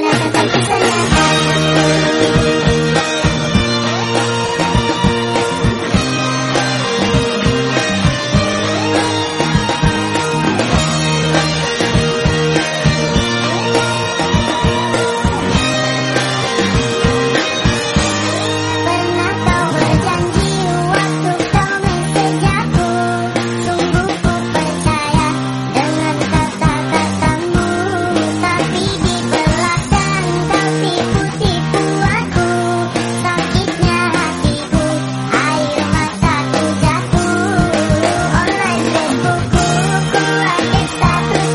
But I can stop.